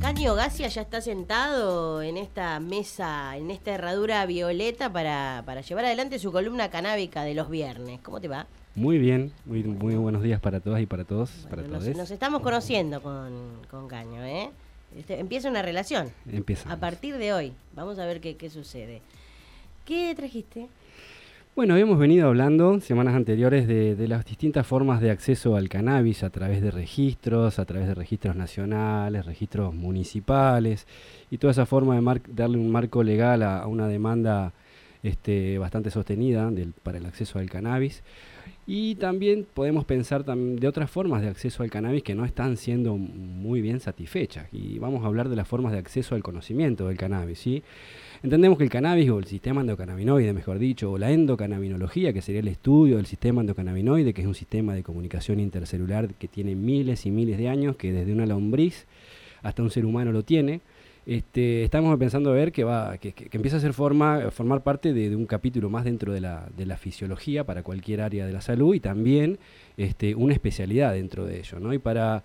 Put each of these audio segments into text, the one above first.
Caño Gacia ya está sentado en esta mesa, en esta herradura violeta para, para llevar adelante su columna canábica de los viernes. ¿Cómo te va? Muy bien, muy, muy buenos días para todas y para todos. para nos, todos. nos estamos conociendo con, con Caño, ¿eh? Este, empieza una relación. Empieza. A partir de hoy. Vamos a ver qué, qué sucede. ¿Qué trajiste? Bueno, hemos venido hablando semanas anteriores de, de, las distintas formas de acceso al cannabis a través de registros, a través de registros nacionales, registros municipales y toda esa forma de darle un marco legal a una demanda este, bastante sostenida del, para el acceso al cannabis. Y también podemos pensar de otras formas de acceso al cannabis que no están siendo muy bien satisfechas. Y vamos a hablar de las formas de acceso al conocimiento del cannabis. ¿sí? Entendemos que el cannabis o el sistema endocannabinoide, mejor dicho, o la endocannabinología, que sería el estudio del sistema endocannabinoide, que es un sistema de comunicación intercelular que tiene miles y miles de años, que desde una lombriz hasta un ser humano lo tiene, este, estamos pensando ver que, va, que, empieza a ser forma, formar parte de, un capítulo más dentro de la, de la fisiología para cualquier área de la salud y también este, una especialidad dentro de ello. ¿no? Y para,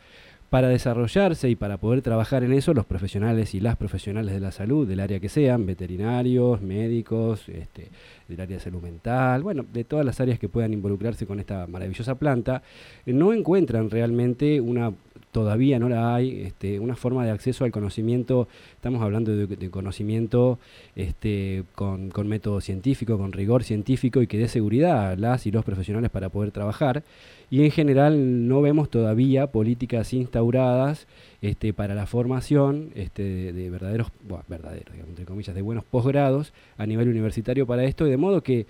para desarrollarse y para poder trabajar en eso, los profesionales y las profesionales de la salud, del área que sean, veterinarios, médicos, este, del área de salud mental, bueno, de todas las áreas que puedan involucrarse con esta maravillosa planta, no encuentran realmente una todavía no la hay, este, una forma de acceso al conocimiento, estamos hablando de, conocimiento este, con, método científico, con rigor científico y que dé seguridad a las y los profesionales para poder trabajar. Y en general no vemos todavía políticas instauradas este, para la formación este, de, de, verdaderos, verdaderos, digamos, entre comillas, de buenos posgrados a nivel universitario para esto, y de modo que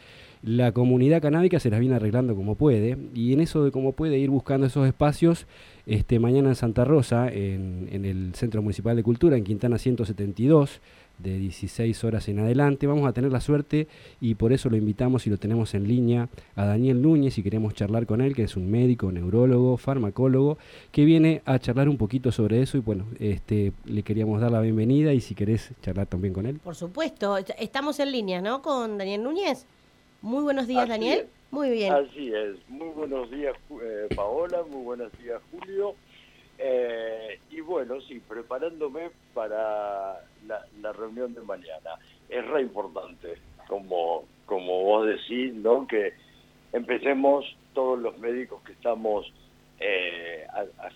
la comunidad canábica se las viene arreglando como puede, y en eso de cómo puede ir buscando esos espacios, este, mañana en Santa Rosa, en, el Centro Municipal de Cultura, en Quintana 172, de 16 horas en adelante. Vamos a tener la suerte y por eso lo invitamos y lo tenemos en línea a Daniel Núñez y queremos charlar con él, que es un médico, neurólogo, farmacólogo, que viene a charlar un poquito sobre eso y bueno, este, le queríamos dar la bienvenida y si querés charlar también con él. Por supuesto, estamos en línea, ¿no? Con Daniel Núñez. Muy buenos días, Así Daniel. Es. Muy bien. Así es. Muy buenos días, eh, Paola. Muy buenos días, Julio. Eh, y bueno, sí, preparándome para la, la, reunión de mañana. Es re importante, como, como vos decís, ¿no? Que empecemos todos los médicos que estamos eh, a, a,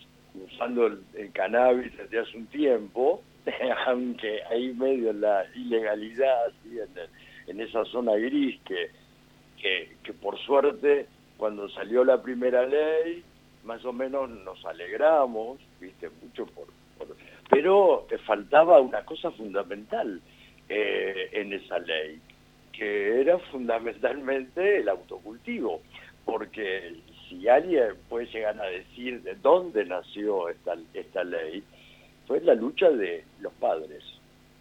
usando el, el, cannabis desde hace un tiempo, aunque ahí medio la ilegalidad, ¿sí? en, el, en esa zona gris que, que, que por suerte cuando salió la primera ley más o menos nos alegramos, viste, mucho por... por pero faltaba una cosa fundamental eh, en esa ley, que era fundamentalmente el autocultivo, porque si alguien puede llegar a decir de dónde nació esta, esta ley, fue la lucha de los padres.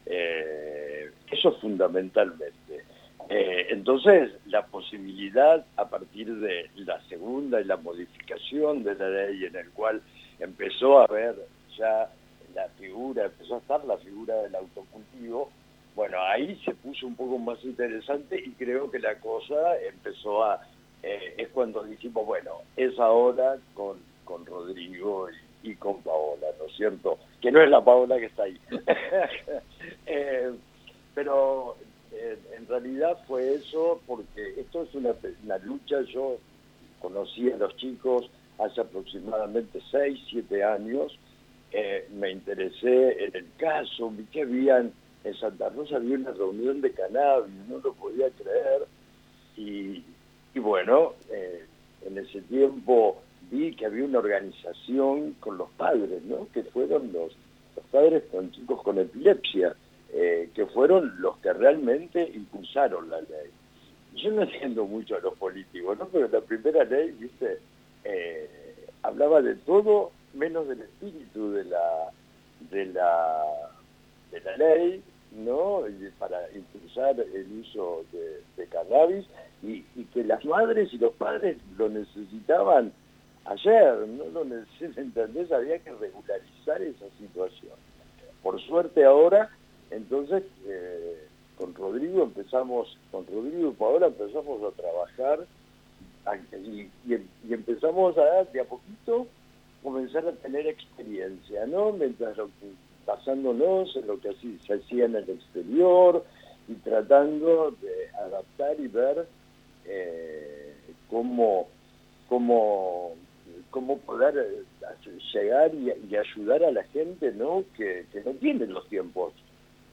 Eh, eso fundamentalmente. Eh, entonces, la posibilidad a partir de la segunda y la modificación de la ley en el cual empezó a haber ya la figura, empezó a estar la figura del autocultivo, bueno, ahí se puso un poco más interesante y creo que la cosa empezó a, eh, es cuando dijimos, bueno, es ahora con, con Rodrigo y, con Paola, ¿no es cierto? Que no es la Paola que está ahí. eh, pero en realidad fue eso porque esto es una, una, lucha, yo conocí a los chicos hace aproximadamente 6, 7 años, eh, me interesé en el caso, vi que habían, en Santa Rosa había una reunión de cannabis, no lo podía creer, y, y bueno, eh, en ese tiempo vi que había una organización con los padres, ¿no? que fueron los, los padres con chicos con epilepsia, eh, que fueron los que realmente impulsaron la ley. Yo no entiendo mucho a los políticos, ¿no? Pero la primera ley, viste, eh, hablaba de todo menos del espíritu de la de la de la ley, ¿no? Para impulsar el uso de, cannabis y, que las madres y los padres lo necesitaban ayer, no lo necesitan. Había que regularizar esa situación. Por suerte ahora entonces, eh, con Rodrigo empezamos, con Rodrigo y Paola empezamos a trabajar y, y, y, empezamos a, de a poquito, comenzar a tener experiencia, ¿no? Mientras lo que basándonos en lo que así se hacía en el exterior y tratando de adaptar y ver eh, cómo, cómo, cómo poder eh, llegar y, ayudar a la gente ¿no? Que, no tiene los tiempos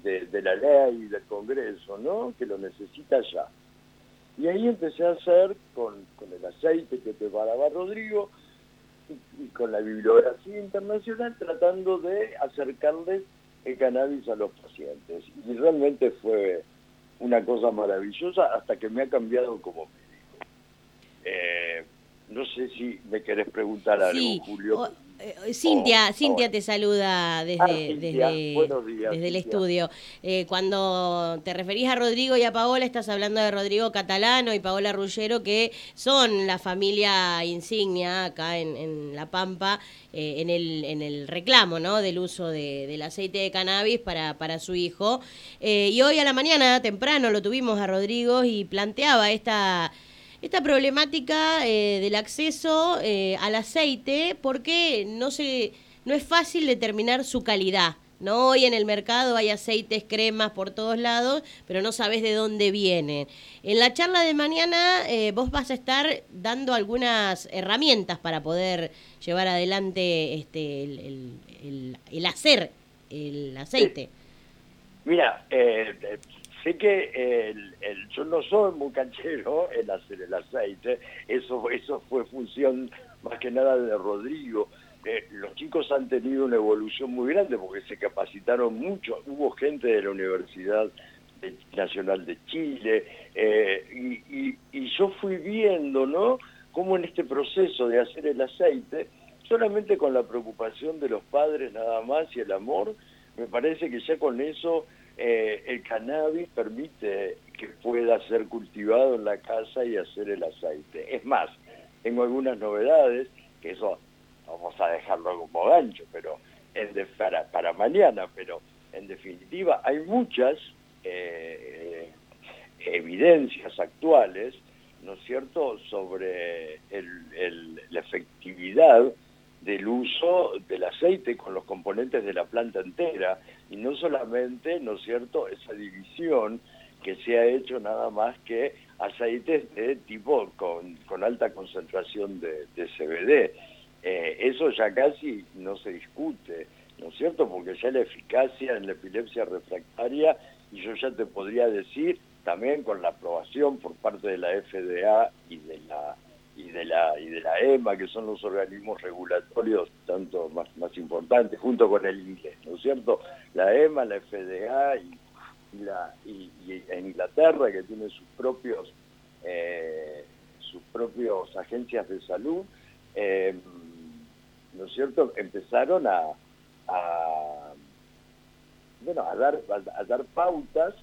de, la ley del Congreso, ¿no? que lo necesita ya. Y ahí empecé a hacer con, con el aceite que preparaba Rodrigo, y, con la bibliografía internacional tratando de acercarles el cannabis a los pacientes. Y realmente fue una cosa maravillosa hasta que me ha cambiado como médico. Eh, no sé si me querés preguntar algo, Julio. Eh, Cintia, Cintia te saluda desde, ah, desde, el estudio. Eh, cuando te referís a Rodrigo y a Paola, estás hablando de Rodrigo Catalano y Paola Rullero, que son la familia insignia acá en, La Pampa, eh, en, el, en el reclamo ¿no? del uso del aceite de cannabis para, para su hijo. y hoy a la mañana, temprano, lo tuvimos a Rodrigo y planteaba esta esta problemática eh, del acceso eh, al aceite porque no se no es fácil determinar su calidad. ¿no? Hoy en el mercado hay aceites, cremas por todos lados, pero no sabes de dónde vienen. En la charla de mañana eh, vos vas a estar dando algunas herramientas para poder llevar adelante este, el, hacer el aceite. Mira, eh, sé que el, yo no soy muy canchero en hacer el aceite, eso, eso fue función más que nada de Rodrigo. Eh, los chicos han tenido una evolución muy grande porque se capacitaron mucho, hubo gente de la Universidad Nacional de Chile, eh, y, y, yo fui viendo, ¿no?, cómo en este proceso de hacer el aceite, solamente con la preocupación de los padres nada más y el amor, me parece que ya con eso eh, el cannabis permite que pueda ser cultivado en la casa y hacer el aceite. Es más, tengo algunas novedades, que eso vamos a dejarlo como gancho, pero en para, para mañana, pero en definitiva hay muchas eh, evidencias actuales, ¿no es cierto?, sobre la efectividad del uso del aceite con los componentes de la planta entera y no solamente, ¿no es cierto?, esa división que se ha hecho nada más que aceites de tipo con, con alta concentración de, CBD. Eh, eso ya casi no se discute, ¿no es cierto?, porque ya la eficacia en la epilepsia refractaria, y yo ya te podría decir, también con la aprobación por parte de la FDA y de la y de la y de la EMA, que son los organismos regulatorios tanto más, más importantes, junto con el inglés, ¿no es cierto? La EMA, la FDA y, y, en Inglaterra, que tiene sus propios eh, sus propios agencias de salud, eh, ¿no es cierto? Empezaron a, a bueno a dar a dar pautas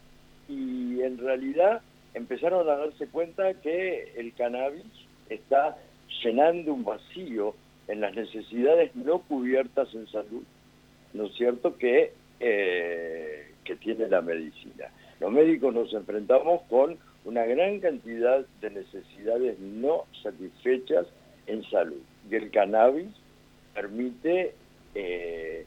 y en realidad empezaron a darse cuenta que el cannabis está llenando un vacío en las necesidades no cubiertas en salud, ¿no es cierto?, que, eh, que tiene la medicina. Los médicos nos enfrentamos con una gran cantidad de necesidades no satisfechas en salud. Y el cannabis permite eh,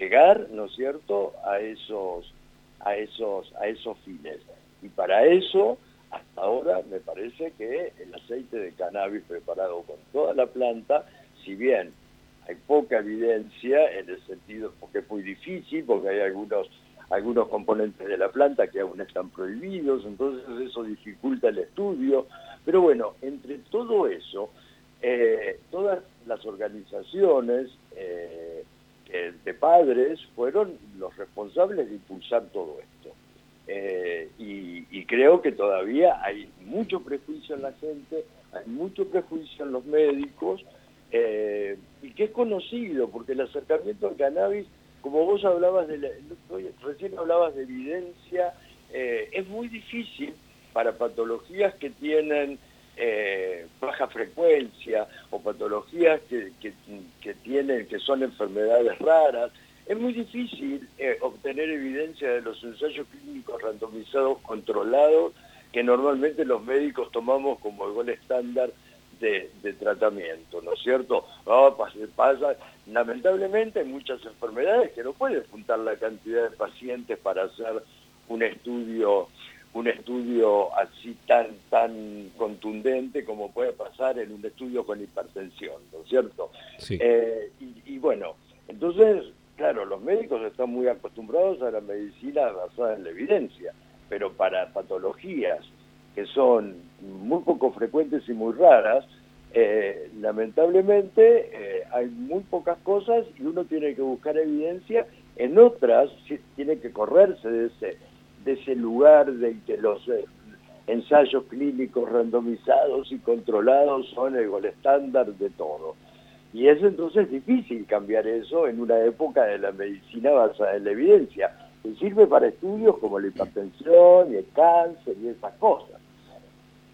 llegar, ¿no es cierto?, a esos, a esos, a esos fines. Y para eso hasta ahora me parece que el aceite de cannabis preparado con toda la planta, si bien hay poca evidencia en el sentido, porque es muy difícil, porque hay algunos algunos componentes de la planta que aún están prohibidos, entonces eso dificulta el estudio. Pero bueno, entre todo eso, eh, todas las organizaciones eh, eh, de padres fueron los responsables de impulsar todo esto. Y, creo que todavía hay mucho prejuicio en la gente, hay mucho prejuicio en los médicos, eh, y que es conocido, porque el acercamiento al cannabis, como vos hablabas de, recién hablabas de evidencia, eh, es muy difícil para patologías que tienen baja frecuencia o patologías que, que, tienen que son enfermedades raras es muy difícil eh, obtener evidencia de los ensayos clínicos randomizados controlados que normalmente los médicos tomamos como el gol estándar de, tratamiento, ¿no es cierto? pasa, lamentablemente hay muchas enfermedades que no puede juntar la cantidad de pacientes para hacer un estudio un estudio así tan tan contundente como puede pasar en un estudio con hipertensión, ¿no es cierto? Eh, y, bueno, entonces, claro, los médicos están muy acostumbrados a la medicina basada en la evidencia, pero para patologías que son muy poco frecuentes y muy raras, eh, lamentablemente eh, hay muy pocas cosas y uno tiene que buscar evidencia en otras, tiene que correrse de ese de ese lugar de que los eh, ensayos clínicos randomizados y controlados son el gol estándar de todo. Y es entonces difícil cambiar eso en una época de la medicina basada en la evidencia, que sirve para estudios como la hipertensión y el cáncer y esas cosas.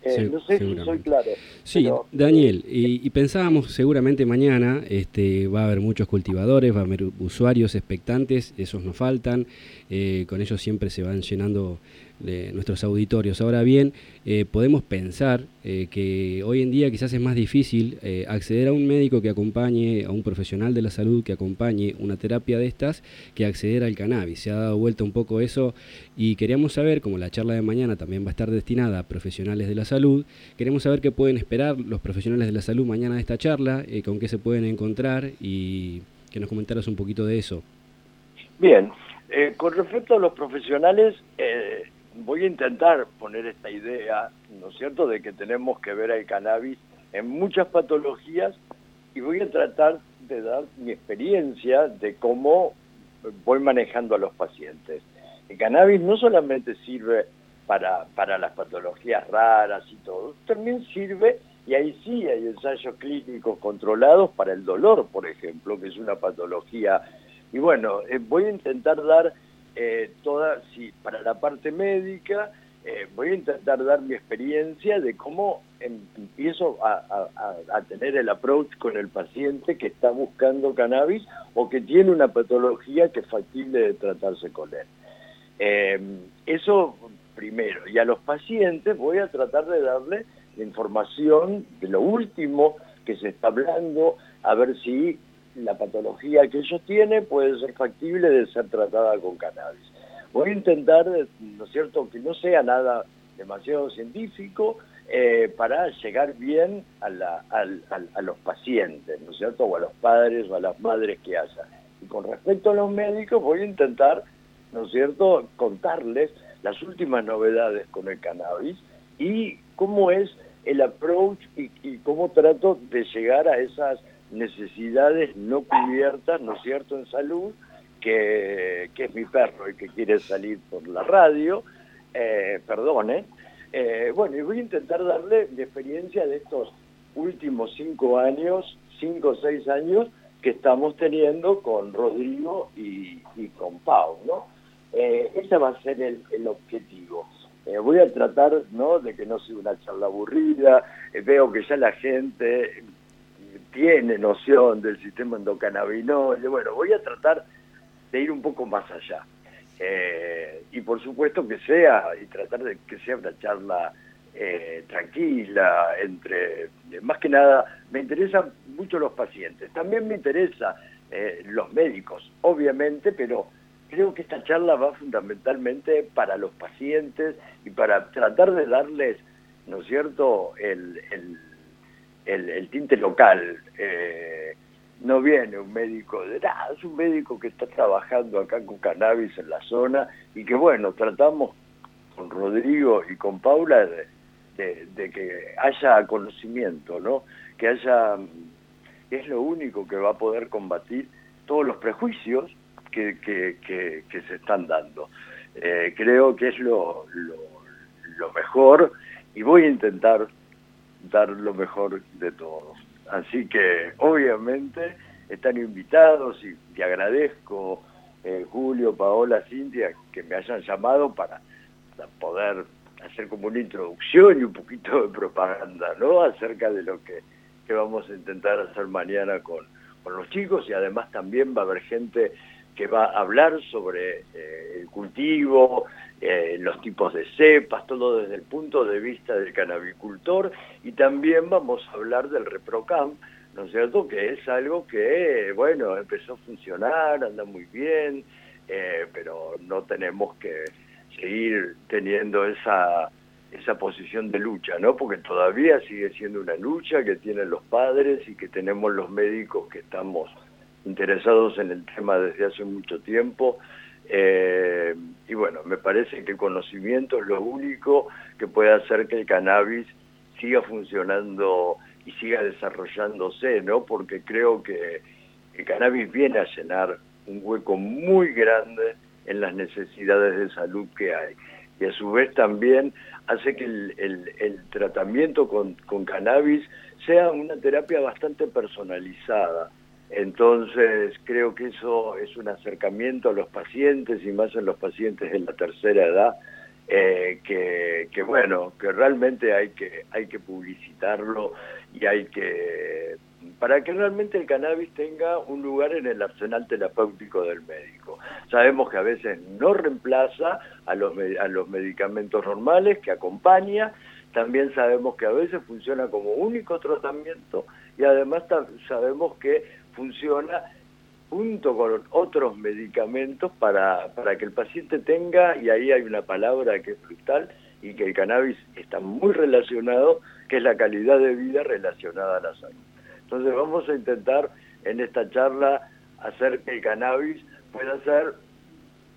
Eh, no sé si soy claro. Sí, Daniel, y, pensábamos seguramente mañana este, va a haber muchos cultivadores, va a haber usuarios expectantes, esos no faltan, eh, con ellos siempre se van llenando de nuestros auditorios. Ahora bien, eh, podemos pensar eh, que hoy en día quizás es más difícil eh, acceder a un médico que acompañe, a un profesional de la salud que acompañe una terapia de estas, que acceder al cannabis. Se ha dado vuelta un poco eso y queríamos saber, como la charla de mañana también va a estar destinada a profesionales de la salud, queremos saber qué pueden esperar los profesionales de la salud mañana de esta charla, con qué se pueden encontrar y que nos comentaras un poquito de eso. Bien, con respecto a los profesionales, voy a intentar poner esta idea, ¿no es cierto?, de que tenemos que ver al cannabis en muchas patologías y voy a tratar de dar mi experiencia de cómo voy manejando a los pacientes. El cannabis no solamente sirve para, para las patologías raras y todo, también sirve, y ahí sí hay ensayos clínicos controlados para el dolor, por ejemplo, que es una patología. Y bueno, eh, voy a intentar dar eh, toda, sí, para la parte médica, eh, voy a intentar dar mi experiencia de cómo em, empiezo a, tener el approach con el paciente que está buscando cannabis o que tiene una patología que es factible de tratarse con él. Em, eso primero. Y a los pacientes voy a tratar de darle la información de lo último que se está hablando, a ver si la patología que ellos tienen puede ser factible de ser tratada con cannabis. Voy a intentar, ¿no es cierto?, que no sea nada demasiado científico eh, para llegar bien a, a, los pacientes, ¿no es cierto?, o a los padres o a las madres que haya. Y con respecto a los médicos, voy a intentar, ¿no es cierto?, contarles las últimas novedades con el cannabis y cómo es el approach y cómo trato de llegar a esas necesidades no cubiertas, ¿no es cierto?, en salud, que, es mi perro y que quiere salir por la radio, eh, perdone. Eh, bueno, y voy a intentar darle mi experiencia de estos últimos cinco años, cinco o seis años, que estamos teniendo con Rodrigo y, con Pau, ¿no? Eh, ese va a ser el, el objetivo. Eh, voy a tratar ¿no? de que no sea una charla aburrida, veo que ya la gente tiene noción del sistema endocannabinoide. Bueno, voy a tratar de ir un poco más allá. Eh, y por supuesto que sea, y tratar de que sea una charla eh, tranquila, entre, más que nada, me interesan mucho los pacientes, también me interesa eh, los médicos, obviamente, pero creo que esta charla va fundamentalmente para los pacientes y para tratar de darles, ¿no es cierto?, el el, tinte local. Eh, no viene un médico de nada, es un médico que está trabajando acá con cannabis en la zona y que bueno, tratamos con Rodrigo y con Paula de, que haya conocimiento, ¿no? Que haya, es lo único que va a poder combatir todos los prejuicios que, que, que, se están dando. Eh, creo que es lo, lo, lo mejor y voy a intentar dar lo mejor de todos. Así que obviamente están invitados y te agradezco eh, Julio, Paola, Cintia que me hayan llamado para, poder hacer como una introducción y un poquito de propaganda, ¿no? Acerca de lo que, que vamos a intentar hacer mañana con, con los chicos y además también va a haber gente que va a hablar sobre eh, el cultivo, eh, los tipos de cepas, todo desde el punto de vista del canabicultor y también vamos a hablar del ReproCam, ¿no es cierto? Que es algo que, bueno, empezó a funcionar, anda muy bien, eh, pero no tenemos que seguir teniendo esa esa posición de lucha, ¿no? Porque todavía sigue siendo una lucha que tienen los padres y que tenemos los médicos que estamos interesados en el tema desde hace mucho tiempo. Eh, y bueno, me parece que el conocimiento es lo único que puede hacer que el cannabis siga funcionando y siga desarrollándose, ¿no? Porque creo que el cannabis viene a llenar un hueco muy grande en las necesidades de salud que hay. Y a su vez también hace que el, tratamiento con, con, cannabis sea una terapia bastante personalizada. Entonces creo que eso es un acercamiento a los pacientes y más en los pacientes de la tercera edad eh, que, que, bueno que realmente hay que hay que publicitarlo y hay que para que realmente el cannabis tenga un lugar en el arsenal terapéutico del médico. Sabemos que a veces no reemplaza a los, a los medicamentos normales, que acompaña, también sabemos que a veces funciona como único tratamiento y además sabemos que funciona junto con otros medicamentos para, para que el paciente tenga, y ahí hay una palabra que es brutal, y que el cannabis está muy relacionado, que es la calidad de vida relacionada a la salud. Entonces vamos a intentar en esta charla hacer que el cannabis pueda ser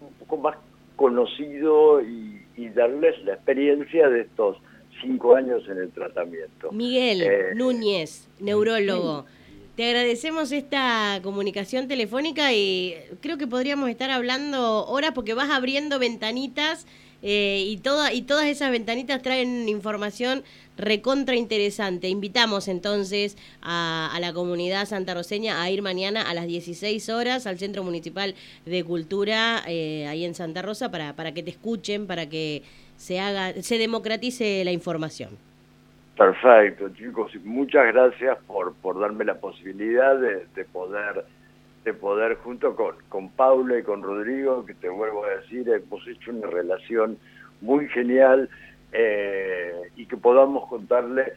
un poco más conocido y, darles la experiencia de estos cinco años en el tratamiento. Miguel eh, Núñez, neurólogo. Te agradecemos esta comunicación telefónica y creo que podríamos estar hablando horas porque vas abriendo ventanitas eh, y, toda, y todas esas ventanitas traen información recontra interesante. Invitamos entonces a, la comunidad santarroseña a ir mañana a las 16 horas al Centro Municipal de Cultura eh, ahí en Santa Rosa para, para que te escuchen, para que se haga, se democratice la información. Perfecto, chicos, muchas gracias por, por darme la posibilidad de, de poder de poder, junto con, con Paula y con Rodrigo, que te vuelvo a decir, hemos hecho una relación muy genial eh, y que podamos contarle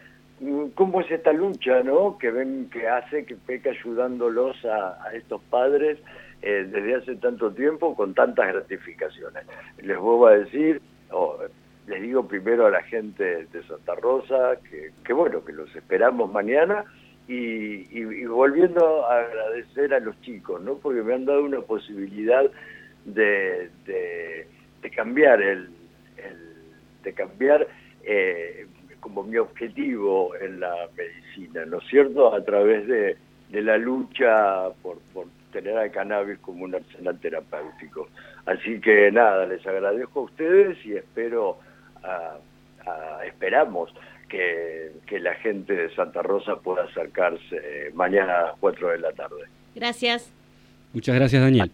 cómo es esta lucha, ¿no? Que ven que hace, que peca ayudándolos a, estos padres eh, desde hace tanto tiempo con tantas gratificaciones. Les vuelvo a decir, les digo primero a la gente de Santa Rosa que, que bueno, que los esperamos mañana y, volviendo a agradecer a los chicos, ¿no? Porque me han dado una posibilidad de, de, cambiar el, de cambiar eh, como mi objetivo en la medicina, ¿no es cierto? A través de, de la lucha por, por tener al cannabis como un arsenal terapéutico. Así que nada, les agradezco a ustedes y espero, esperamos que, la gente de Santa Rosa pueda acercarse eh, mañana a las 4 de la tarde. Gracias. Muchas gracias, Daniel.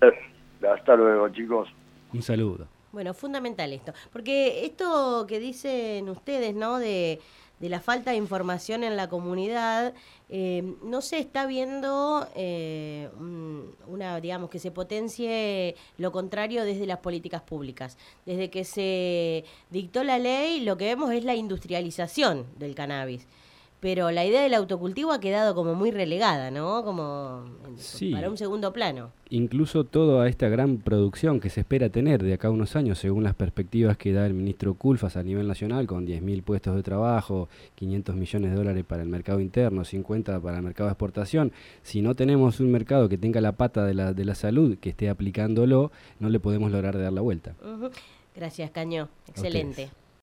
Hasta, luego, chicos. Un saludo. Bueno, fundamental esto, porque esto que dicen ustedes, ¿no? De, de la falta de información en la comunidad, eh, no se está viendo eh, una, digamos, que se potencie lo contrario desde las políticas públicas. Desde que se dictó la ley, lo que vemos es la industrialización del cannabis pero la idea del autocultivo ha quedado como muy relegada, ¿no? Como para un segundo plano. Incluso toda esta gran producción que se espera tener de acá a unos años, según las perspectivas que da el ministro Culfas a nivel nacional, con 10.000 puestos de trabajo, 500 millones de dólares para el mercado interno, 50 para el mercado de exportación, si no tenemos un mercado que tenga la pata de la, de la salud, que esté aplicándolo, no le podemos lograr dar la vuelta. Gracias, Caño. Excelente.